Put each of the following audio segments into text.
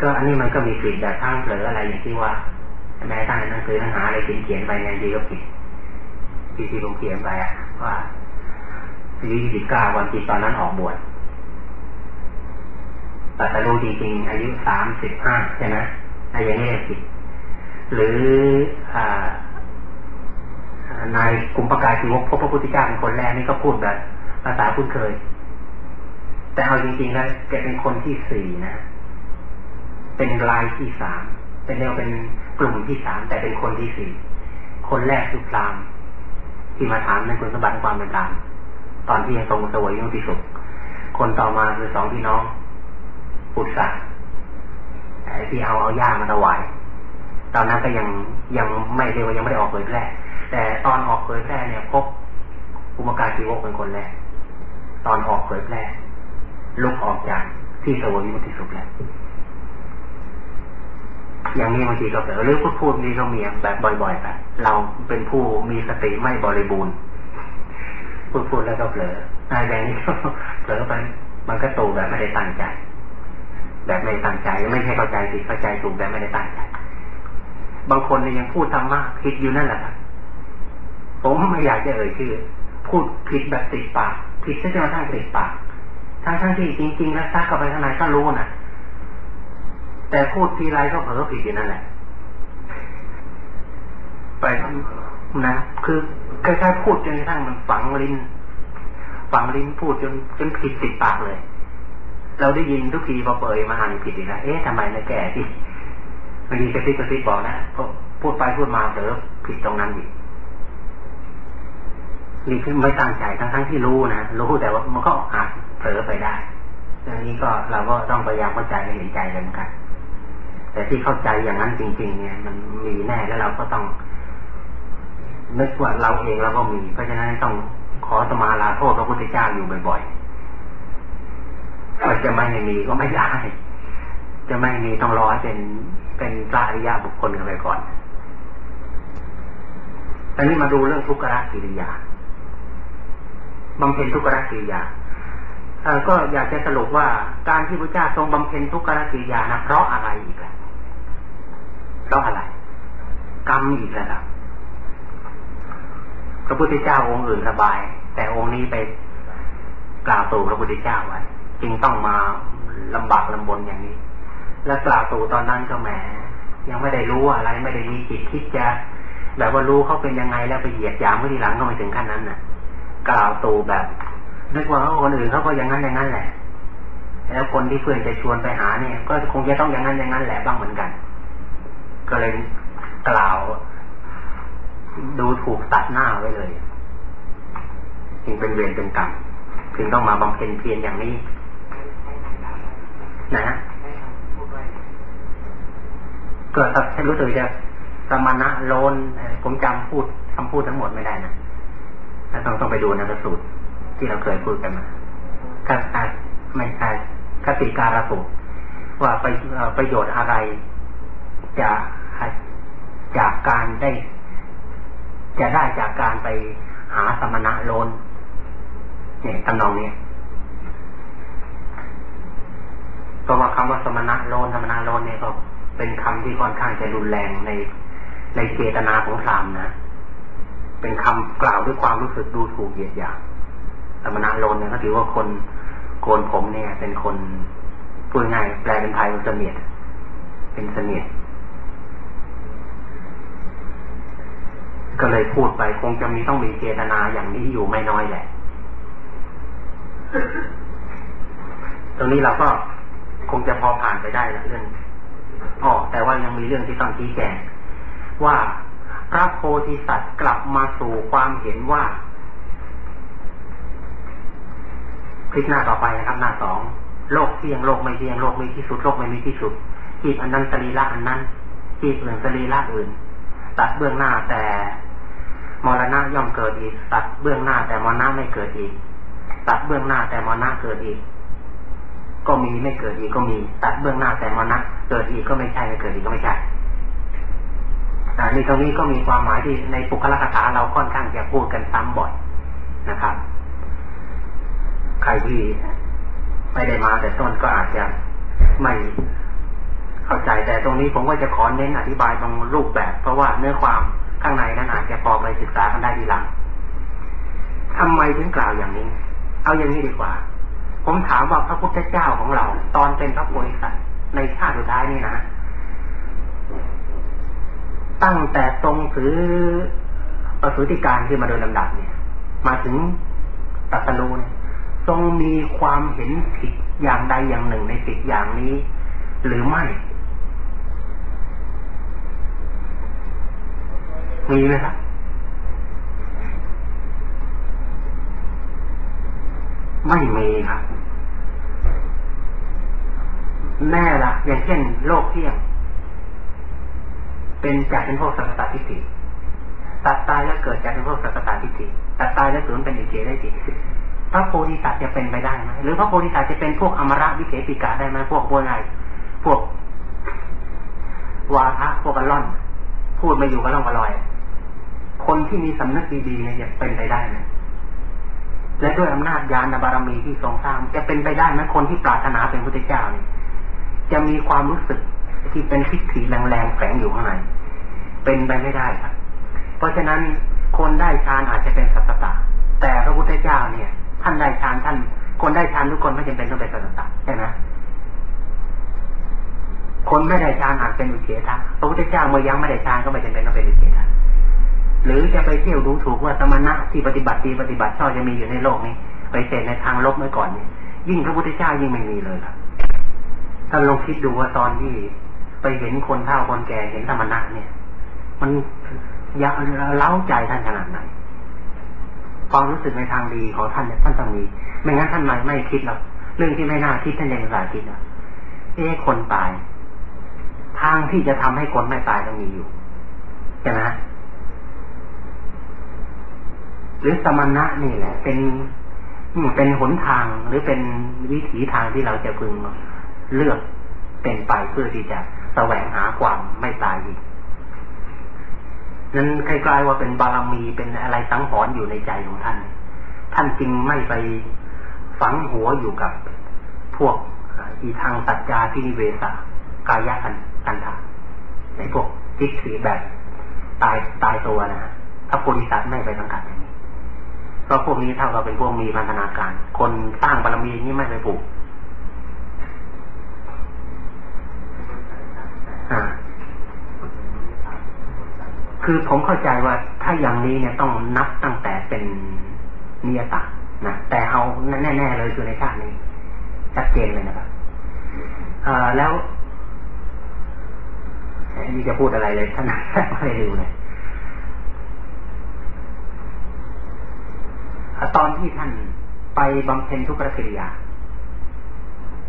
ก็อันนี้มันก็มีผิดแบบทั้งเผลออะไรอย่างที่ว่าแม้ทั้งหนังสือหนังหาอะไรเขียนเขียนไปเนี่ยดีก็ผิดที่ที่ลงเขียนไปอะว่าอายุยี่สิบเก้าวันที่ตอนนั้นออกบวชแต่แต่รู้จริงๆอายุสามสิบห้าใช่ไหมอะไรอย่างนี้ผิดหรืออ่านายกุมประกาศชีวกพบพระพุทธเจ้าเป็นคนแรกนี่ก็พูดแบบภาษาคุ้นเคย แต่เอาจริงๆแล้วแกเป็นคนที่สี่นะ เป็นรายที่สามเป็นเรียกเป็นกลุ่มที่สามแต่เป็นคนที่สี่คนแรกคือพรามที่มาถามในคุณสมบัติความเป็นพรามตอนที่ยังทรงสวยยุติสุขคนต่อมาคือสองพี่น้องปุตสะไอ้ที่เอาเอาย่ามาถวายตอนนั้นก็ยังยังไม่เรียกว่ายังไม่ได้ออกเผยแพร่แต่ตอนออกเผยแพร่เนี่ยพบอุมการชีวกเป็นคนแรกตอนออกเผยแพร่ลุกออกจากที่สวยมุติสุขแล้ว อย่างนี้บางทีก็เผลอหรือพูดพูดนี้ก็มีแบบบ่อยๆแบบเราเป็นผู้มีสติไม่บริบูรณ์พูดพูดแล้วก็เผลออะไรอย่างนี้ก็เผลอไปมันก็ตูแบบไม่ได้ตั้งใจ แบบไม่ตั้งใจ ไม่ใช่เข้าใจผิดเข้าใจถูกแบบไม่ได้ตั้งใจ บางคนเนี่ยยังพูดธรรมะผิดอยู่นั่นแหละผมไม่อยากจะเอ่ยชื่อพูดผิดแบบติดปาก ผิดซะจนกระทั่งติดปากทั้งทั้งที่จริง ๆ แล้วซักเข้าไปข้างในก็รู้นะ แต่พูดทีไรก็เผลอผิดอยู่นั่นแหละ ไปนะคือคล้ายๆพูดจนกระทั่งมันฝังลิ้นฝังลิ้นพูดจนจนผิดติดปากเลย เราได้ยินทุกทีพอเปิดมาหันผิดอีกแล้วเอ๊ะทำไมนะแก่ที่บางทีกระซิบกระซิบบอกนะพูดไปพูดมาเผลอผิดตรงนั้นอีกนี่คือไม่ตั้งใจทั้งทั้งที่รู้นะรู้แต่ว่ามันก็อาจเผลอไปได้อันนี้ก็เราก็ต้องพยายามเข้าใจและเห็นใจกันกัน แต่ที่เข้าใจอย่างนั้นจริง ๆ เนี่ย มันมีแน่แล้วเราก็ต้องนึกว่าเราเองเราก็มี เพราะฉะนั้นต้องขอสมาลาโทษพระพุทธเจ้าอยู่บ่อยๆจะไม่มีก็ไม่ได้ จะไม่มีต้องรอเป็นเป็นพระอริยบุคคลกันไปก่อนตอนนี้มาดูเรื่องทุกขกิริยาบำเพ็ญทุกขกิริยาก็อยากจะสรุปว่าการที่พระเจ้าทรงบำเพ็ญทุกขกิริยานะเพราะอะไรอีกล่ะ เพราะอะไร กรรมอีกแล้วครับพระพุทธเจ้าองค์อื่นสบาย แต่องค์นี้ไปกล่าวตู่พระพุทธเจ้าไว้จึงต้องมาลำบากลำบนอย่างนี้ และกล่าวตู่ตอนนั้นก็แหมยังไม่ได้รู้อะไร ไม่ได้มีจิตคิดจะแบบว่ารู้เขาเป็นยังไงแล้วไปเหยียดหยามเมื่อทีหลังก็ไม่ถึงขั้นนั้นน่ะ กล่าวตูแบบนึกว่าคนอื่นเขาก็อย่างนั้นอย่างนั้นแหละ แล้วคนที่เพื่อนจะชวนไปหาเนี่ย ก็คงจะต้องอย่างนั้นอย่างนั้นแหละบ้างเหมือนกัน ก็เลยกล่าว ดูถูกตัดหน้าไว้เลย จึงเป็นเวรเป็นกรรมจึงต้องมาบำเพ็ญเพียรอย่างนี้ นะก็ถ้ารู้สึกจะสมณะโลนผมจำพูดคำพูดทั้งหมดไม่ได้นะต้องต้องไปดูในพรสูตร ที่เราเคยพูดกันมาคาไม่ใช่คติการสูตรว่าไปประโยชน์อะไร จะ จากการได้ จะได้จากการไปหาสมณะโลนเนี่ยตำนองเนี้เพราะว่าคำว่าสมณะโลนสมณะโลนเนี่ยก็เป็นคำที่ค่อนข้างจะรุนแรงในในเจตนาของพรามนะ เป็นคำกล่าวด้วยความรู้สึกดูถูกเหยียดหยามสมณะโลนเนี่ยก็ถือว่าคนโกนผมเนี่ย เป็นคนพูดง่ายแปลเป็นไทยเป็นเสนียดเป็นเสนียด ก็เลยพูดไปคงจะมีต้องมีเจตนาอย่างนี้อยู่ไม่น้อยแหละ ตรงนี้เราก็คงจะพอผ่านไปได้ละเรื่องอ๋อแต่ว่ายังมีเรื่องที่ต้องชี้แจงว่าพระโพธิสัตว์กลับมาสู่ความเห็นว่าคลิกหน้าต่อไปนะครับ หน้าสองโลกเที่ยงโลกไม่เที่ยงโลกมีที่สุดโลกไม่มีที่สุดจีบอันนั้นสรีระอันนั้นจีบอื่นสรีระอื่น ตัดเบื้องหน้าแต่ มรณะย่อมเกิดอีกตัดเบื้องหน้าแต่มรณะไม่เกิดอีก ตัดเบื้องหน้าแต่มรณะเกิดอีก ก็มีไม่เกิดอีกก็มี ตัดเบื้องหน้าแต่มรณะเกิดอีกก็ไม่ใช่ไม่เกิดอีกก็ไม่ใช่ในตรงนี้ก็มีความหมายที่ในปุคละคาถาเราค่อนข้างจะพูดกันซ้ำบ่อยนะครับ ใครที่ไม่ได้มาแต่ต้นก็อาจจะไม่เข้าใจแต่ตรงนี้ผมก็จะขอเน้นอธิบายตรงรูปแบบ เพราะว่าเนื้อความ ข้างในนั้นอาจจะพอไปศึกษากันได้ดีหลังทำไมถึงกล่าวอย่างนี้ เอาอย่างนี้ดีกว่า ผมถามว่าพระพุทธเจ้าของเรา ตอนเป็นพระโพธิสัตว์ในชาติสุดท้ายนี่นะ ตั้งแต่ทรงถือประสูติการที่มาโดยลำดับเนี่ย มาถึงตัตลูเนี่ยทรงมีความเห็นผิดอย่างใดอย่างหนึ่งในสิทอย่างนี้ หรือไม่ มีไหมครับไม่มีครับแน่ละอย่างเช่นโลกเที่ยง เป็นจากเป็นพวกสัตตทิฏฐิตัดตายแล้วเกิดจากเป็นพวกสัตตทิฏฐิตัดตายแล้วสูญเป็นอิเจได้จริงพระโพธิสัตว์จะเป็นไปได้ไหมหรือพระโพธิสัตว์จะเป็นพวกอมระวิเศษปิกาได้ไหมพวกพวกไงพวกวาทะพวกกระล่อน พูดมาอยู่กับล่องกระลอย คนที่มีสำนึกดีๆเนี่ยจะเป็นไปได้ไหมและด้วยอำนาจญาณบารมีที่ทรงสร้างจะเป็นไปได้ไหมคนที่ปรารถนาเป็นพุทธเจ้าเนี่ยจะมีความรู้สึกที่เป็นทิฏฐิแรงๆแฝงอยู่ข้างในเป็นไปไม่ได้ครับ เพราะฉะนั้นคนได้ฌานอาจจะเป็นสัตตะแต่พระพุทธเจ้าเนี่ย ท่านได้ฌานท่าน คนได้ฌานทุกคนไม่จำเป็นต้องเป็นสัตตะใช่ไหมคนไม่ได้ฌานอาจเป็นอุเฉทะพระพุทธเจ้าเมื่อยังไม่ได้ฌานก็ไม่จำเป็นต้องเป็นอุเฉทะ หรือจะไปเที่ยวดูถูกว่าสมณะที่ปฏิบัติดีปฏิบัติชอบจะมีอยู่ในโลกนี้ ไปเสดในทางลบเมื่อก่อนนี่ยิ่งพระพุทธเจ้ายิ่งไม่มีเลยครับถ้าลองคิดดูว่าตอนที่ไปเห็นคนเฒ่าคนแก่เห็นธรรมะเนี่ย มันยากเล้าใจท่านขนาดไหนความรู้สึกในทางดีของท่านเนี่ยท่านต้องมี ไม่งั้นท่านไม่ไม่คิดหรอกเรื่องที่ไม่น่าคิดท่านยังสาคิดนะเอ๊คนตาย ทางที่จะทำให้คนไม่ตายต้องมีอยู่ใช่ไหม หรือสมณะนี่แหละ เป็นเป็นหนทางหรือเป็นวิถีทางที่เราจะพึงเลือกเป็นไปเพื่อที่จะแสวงหาความไม่ตายอีกนั้นคล้ายๆว่าเป็นบารมีเป็นอะไรสังหรณ์อยู่ในใจของท่าน ท่านจึงไม่ไปฝังหัวอยู่กับพวกอีทางสัจจาที่นิเวศกายะกันกันถาในพวกทิฏฐิแบบตายตายตัวนะถ้าโพธิสัตว์ไม่ไปสังกัด อย่างนี้เพวกนี้เท่ากับเป็นพวกมีพันธนาการ คนสร้างบารมีนี้ไม่ไปปลูกคือผมเข้าใจว่าถ้าอย่างนี้เนี่ยต้องนับตั้งแต่เป็นนิยตะนะแต่เอาแน่ๆเลยคือในชาตินี้ชัดเจนเลยนะครับแล้วนี่จะพูดอะไรเลยท่านไม่รู้เลย ตอนที่ท่านไปบำเพ็ญทุกขกิริยา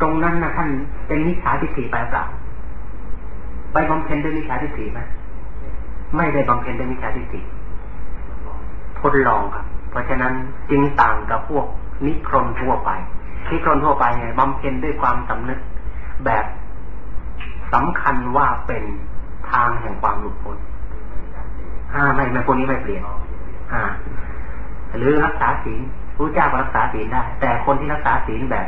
ตรงนั้นนะท่านเป็นมิจฉาทิฏฐิไปเปล่าไปบำเพ็ญด้วยมิจฉาทิฏฐิไหมไม่ได้บำเพ็ญด้วยมิจฉาทิฏฐิทดลองครับ เพราะฉะนั้นจึงต่างกับพวกนิครนทั่วไป นิครนทั่วไปไงบำเพ็ญด้วยความสำนึกแบบสำคัญว่าเป็นทางแห่งความหลุดพ้นอ่าไม่ไม่พวกนี้ไม่เปลี่ยนอ่า หรือรักษาศีลพระเจ้าก็รักษาศีลได้ แต่คนที่รักษาศีลแบบ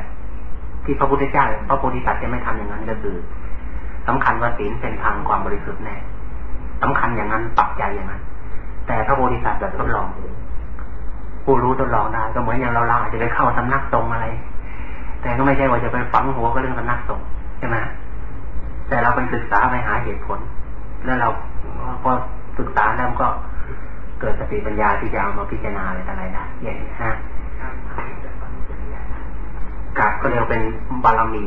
ที่พระพุทธเจ้าพระโพธิสัตว์จะไม่ทำอย่างนั้นก็คือสำคัญว่าศีลเป็นทางความบริสุทธิ์แน่สำคัญอย่างนั้นปักใจอย่างนั้น แต่พระโพธิสัตว์แบบทดลอง ผู้รู้ทดลองได้ก็เหมือนอย่างเราเราอาจจะไปเข้าสำนักตรงอะไร แต่ก็ไม่ใช่ว่าจะไปฝังหัวก็เรื่องสำนักตรงใช่ไหมแต่เราไปศึกษาไปหาเหตุผล แล้วเราพอศึกษาแล้วก็ เกิดสติปัญญาที่จะเอามาพิจารณาอะไรต่างๆได้อย่างนี้ฮะกาบก็เรียกเป็นบารมี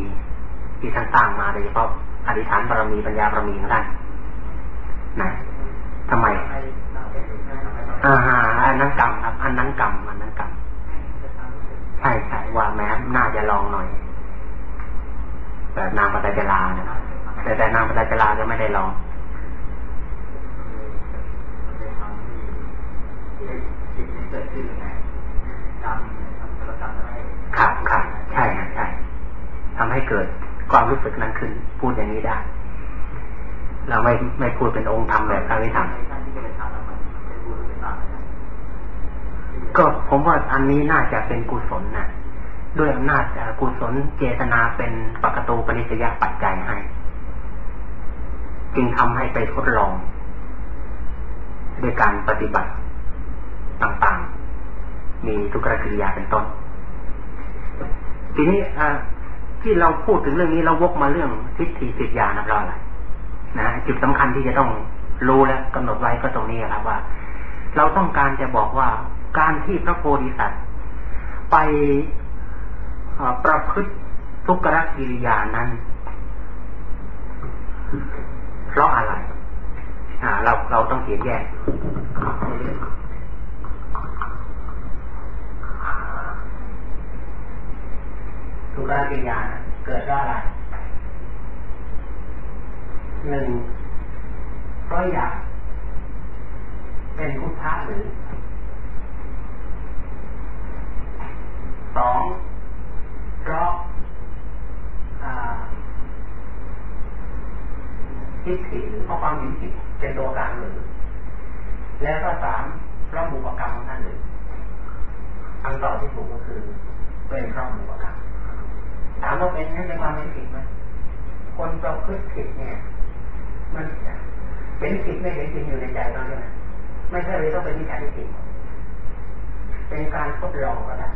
ที่ท่านสร้างมาโดยเฉพาะอธิษฐานบารมีปัญญาบารมีของท่านนะทำไมอ่าอันนั้นกรรมครับ อันนั้นกรรมอันนั้นกรรมใช่ใช่ว่าแม้น่าจะลองหน่อยแต่นางปตจลานะแต่แต่นางปตจลาจะไม่ได้ลอง ครับครับใช่ใช่ทำให้เกิดความรู้สึกนั้นขึ้น พูดอย่างนี้ได้ เราไม่ไม่พูดเป็นองค์ธรรมแบบพระวิธรรมก็ผมว่าอันนี้น่าจะเป็นกุศลนะด้วยอำนาจกุศลเจตนาเป็นปกตูปริสยปัจจัยให้ จึงทำให้ไปทดลองด้วยการปฏิบัติ ต่างๆ มีทุกขกิริยาเป็นต้น ทีนี้ที่เราพูดถึงเรื่องนี้เราวกมาเรื่องทิฏฐิสิทธิญานะเราะอะไรนะจุดสำคัญที่จะต้องรู้และกำหนดไว้ก็ตรงนี้ครับว่า เราต้องการจะบอกว่าการที่พระโพธิสัตว์ ไปประพฤติทุกขกิริยานั้นเพราะอะไร อ่า เราเราต้องเขียนแยก ทุกขกิริยาเกิดเพราะอะไรหนึ่งก็อยากเป็นพุทธะหรือสองเพราะทิฏฐิหรือเพราะความเห็นผิดเป็นตัวการหรือแล้วก็สามเพราะบุปกรรมของท่านหรือคำตอบที่ถูกก็คือเป็นเพราะบุปกรรม ถามว่าเป็นนั่นเป็นความเห็นผิดไหมคนประพฤติผิดเนี่ย มันเป็นผิดไม่เห็นจริงอยู่ในใจเราใช่ไหมไม่ใช่เลยต้องเป็นวิชาที่ผิดเป็นการทดลองก็ได้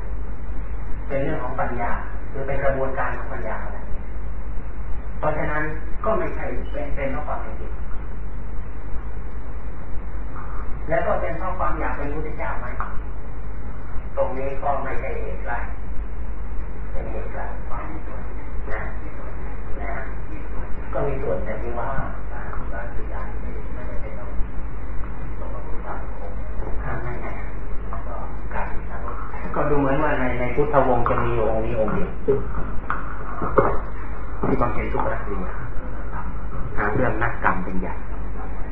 เป็นเรื่องของปัญญาหรือเป็นกระบวนการของปัญญาอะไรเพราะฉะนั้นก็ไม่ใช่เป็นเป็นเพราะความเป็นจริงแล้วก็เป็นเพราะความอยากเป็นพระเจ้าไหมตรงนี้ก็ไม่ใช่เหตุไร ก็มีส่วนแต่ที่ว่าก็ดูเหมือนว่าในในพุทธวงศ์จะมีองค์นี้องค์เดียวที่บำเพ็ญทุกขกิริยาเรื่องนักกรรมเป็นใหญ่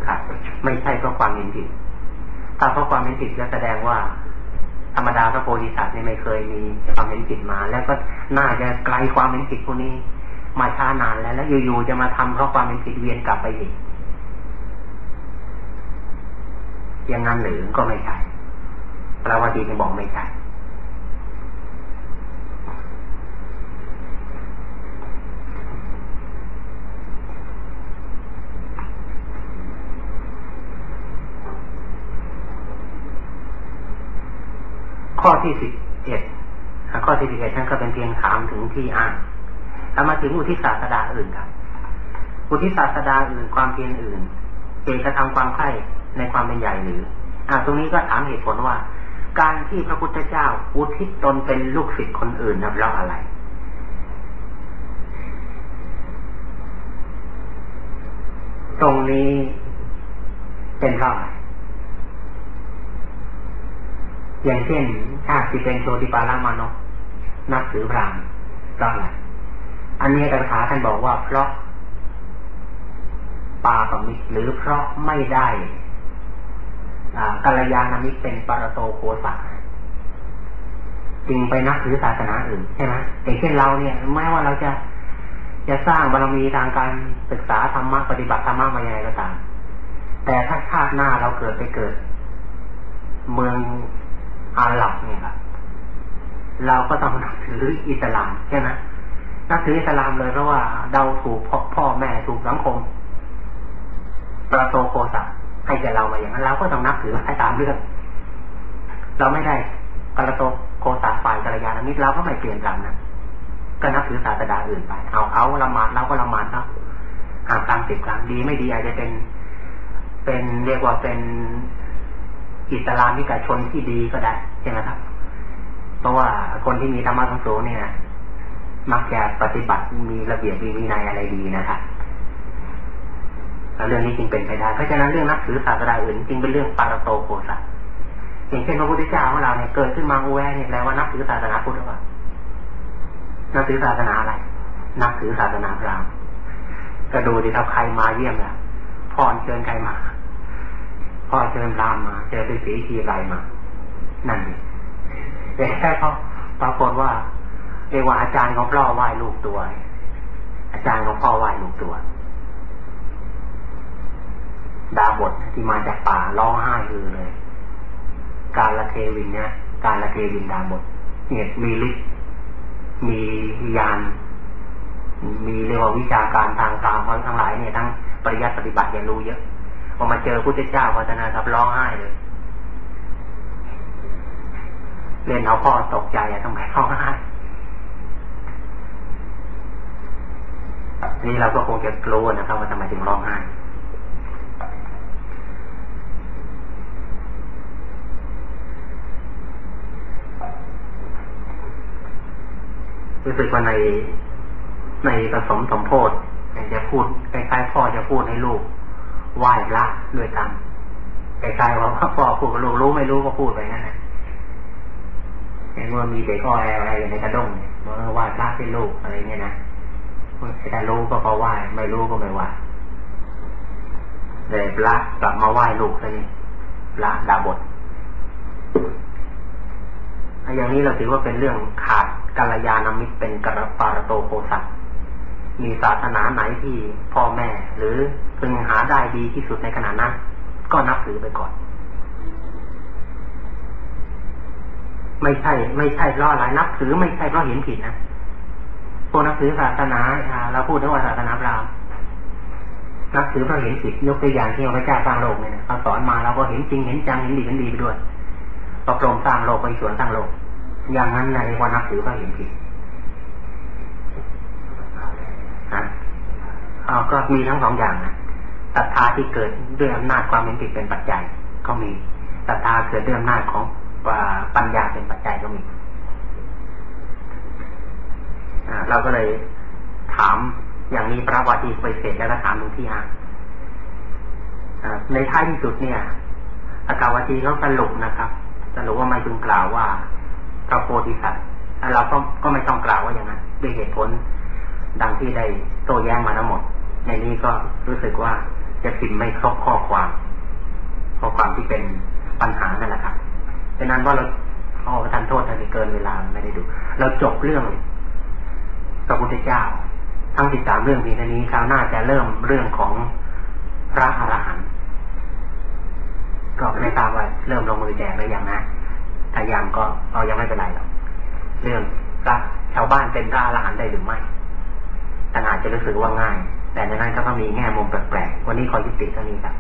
ครับไม่ใช่เพราะความเห็นผิดถ้าเพราะความเห็นผิดจะแสดงว่า ธรรมดาพระโพธิสัตว์นี่ไม่เคยมีความเห็นผิดมา แล้วก็น่าจะไกลความเห็นผิดพวกนี้ มาช้านานแล้วแล้วอยู่ๆจะมาทำเพราะความเห็นผิดเวียนกลับไปอีกอย่างนั้นหรือก็ไม่ใช่พระวจีจึงบอกไม่ใช่ ข้อที่สิบเอ็ดข้อที่สิบเอ็ดท่านก็เป็นเพียงถามถึงที่อ้างแล้วมาถึงอุทิศศาสดาอื่นครับ อุทิศศาสดาอื่นความเพียรอื่นเอกระทำความไข่ในความเป็นใหญ่หรือ อ่า ตรงนี้ก็ถามเหตุผลว่า การที่พระพุทธเจ้าอุทิศตนเป็นลูกศิษย์คนอื่นนั้นเราอะไร ตรงนี้เป็นเพราะอะไร อย่างเช่นถ้าสิเป็นโชติปาลามานกนับถือพรามเพราะอะไรอันนี้กระถาท่านบอกว่าเพราะปาปมิตรหรือเพราะไม่ได้กัลยาณมิตรเป็นปรโตโคสะจึงไปนับถือศาสนาอื่นใช่ไหมอย่างเช่นเราเนี่ยแม้ว่าเราจะจะสร้างบารมีทางการศึกษาธรรมะปฏิบัติธรรมะมาอย่างไรก็ตามแต่ถ้าชาติหน้าเราเกิดไปเกิด เมือง อาหรับเนี่ยครับเราก็ต้องนับถืออิสลามใช่ไหมนับถืออิสลามเลยเพราะว่าเราถูกพ่อพ่อแม่ถูกสังคมประโตโคสะให้แก่เรามาอย่างนั้นเราก็ต้องนับถือให้ตามเรื่อง เราไม่ได้กระโตโคสะฝ่ายกัลยาณมิตรเราก็ไม่เปลี่ยนแปลงนะก็นับถือศาสดาอื่นไปเอาเขาละหมาดเราก็ละหมาดครับหากตามสิบครั้งดีไม่ดีอาจจะเป็น เป็นเรียกว่าเป็น อิสลามิกาชนที่ดีก็ได้ใช่ไหมครับ เพราะว่าคนที่มีธรรมะทั้งสูงเนี่ย มักจะปฏิบัติมีระเบียบมีวินัยอะไรดีนะครับเรื่องนี้จึงเป็นไปได้ เพราะฉะนั้นเรื่องนับถือศาสนาอื่นจึงเป็นเรื่องปาราโตโกสะอย่างเช่นพระพุทธเจ้าของเราเนี่ยเกิดขึ้นมาอูแวเนี่ยแปลว่านับถือศาสนาพุทธหรือเปล่านับถือศาสนาอะไร นับถือศาสนาพราหมณ์ก็ดูดิครับใครมาเยี่ยมแล้วพรเชิญใครมา พ่อเชิญรามมา เจอไปสีทีไรมา นั่นเองแต่แค่เขาปรากฏว่าเอว่าอาจารย์ของพ่อไหว้ลูกตัว อาจารย์ของพ่อไหว้ลูกตัว ดาบทที่มาจากป่าร้องไห้คือเลย การละเทวินเนี่ยการละเทวินดาบทเนี่ยมีฤทธิ์มียาน มีเรียกว่าวิชาการทางตามทั้งหลายเนี่ยทั้งปริยัติปฏิบัติเรียนรู้เยอะ พอมาเจอพุทธเจ้าพัฒนาครับร้องไห้เลยเล่นเอาพ่อตกใจอะทำไมร้องไห้นี่เราก็คงจะกลัวนะครับว่าทำไมถึงร้องไห้รู้สึกว่าในในผสมสมโพธิจะพูดคล้ายๆพ่อจะพูดให้ลูก ไหว้พระด้วยกันคล้ายๆว่าพ่อพูดกับลูกรู้ไม่รู้ก็พูดไปนั่นแหละเห็นว่ามีเด็กอ้อยอะไรอยู่ในกระด้งเนี่ยว่าไหว้พระให้ลูกอะไรเงี้ยนะถ้ารู้ก็พอไหว้ไม่รู้ก็ไม่ไหว้เลยพระกลับมาไหว้ลูกซะนี่พระดาบทอย่างนี้เราถือว่าเป็นเรื่องขาดกัลยาณมิตรเป็นกระปารโตโคสัตมีศาสนาไหนที่พ่อแม่หรือ พึงหาได้ดีที่สุดในขณะนั้น ก็นับถือไปก่อน ไม่ใช่ ไม่ใช่เพราะอะไรนับถือไม่ใช่เพราะเห็นผิดนะพวกนับถือศาสนาเราพูดถึงว่าศาสนาพราหมณ์นับถือเพราะเห็นผิดยกตัวอย่างที่พระเจ้าสร้างโลกเนี่ยเขาสอนมาเราก็เห็นจริงเห็นจังเห็นดีเห็นดีไปด้วยประกรมสร้างโลกไปสวนสร้างโลก อย่างนั้นในวันนับถือเพราะเห็นผิดฮะอ๋อก็มีทั้งสองอย่างนะ ศรัทธาที่เกิดด้วยอำนาจความเห็นผิดเป็นปัจจัยก็มีศรัทธาเกิดด้วยอำนาจของปัญญาเป็นปัจจัยก็มีเราก็เลยถามอย่างนี้พระวาทีไปเสร็จแล้วก็ถามตรงที่อ่านในท้ายที่สุดเนี่ย อากาวทีเขาสรุปนะครับสรุปว่าไม่จึงกล่าวว่าพระโพธิสัตว์เราก็ก็ไม่ต้องกล่าวว่าอย่างนั้นด้วยเหตุผลดังที่ได้โต้แย้งมาทั้งหมด ในนี้ก็รู้สึกว่า จะพิมพ์ไม่ครบข้อความข้อความที่เป็นปัญหานั่นแหละครับฉะนั้นว่าเราโอ้ทันโทษถ้าเกินเวลาไม่ได้ดู เราจบเรื่องพระพุทธเจ้า ทั้งสิบสามเรื่องเพียงนี้คราวหน้าจะเริ่มเรื่องของพระอรหันต์ก็ไม่ทราบว่าเริ่มลงมือแจกหรือยังนะถ้ายังก็เรายังไม่เป็นไรหรอกเรื่องพระชาวบ้านเป็นพระอรหันต์ได้หรือไม่แต่อาจจะรู้สึกว่าง่าย แต่ในนั้นก็มีแง่มุมแปลกๆวันนี้ขอยุติเท่านี้ครับ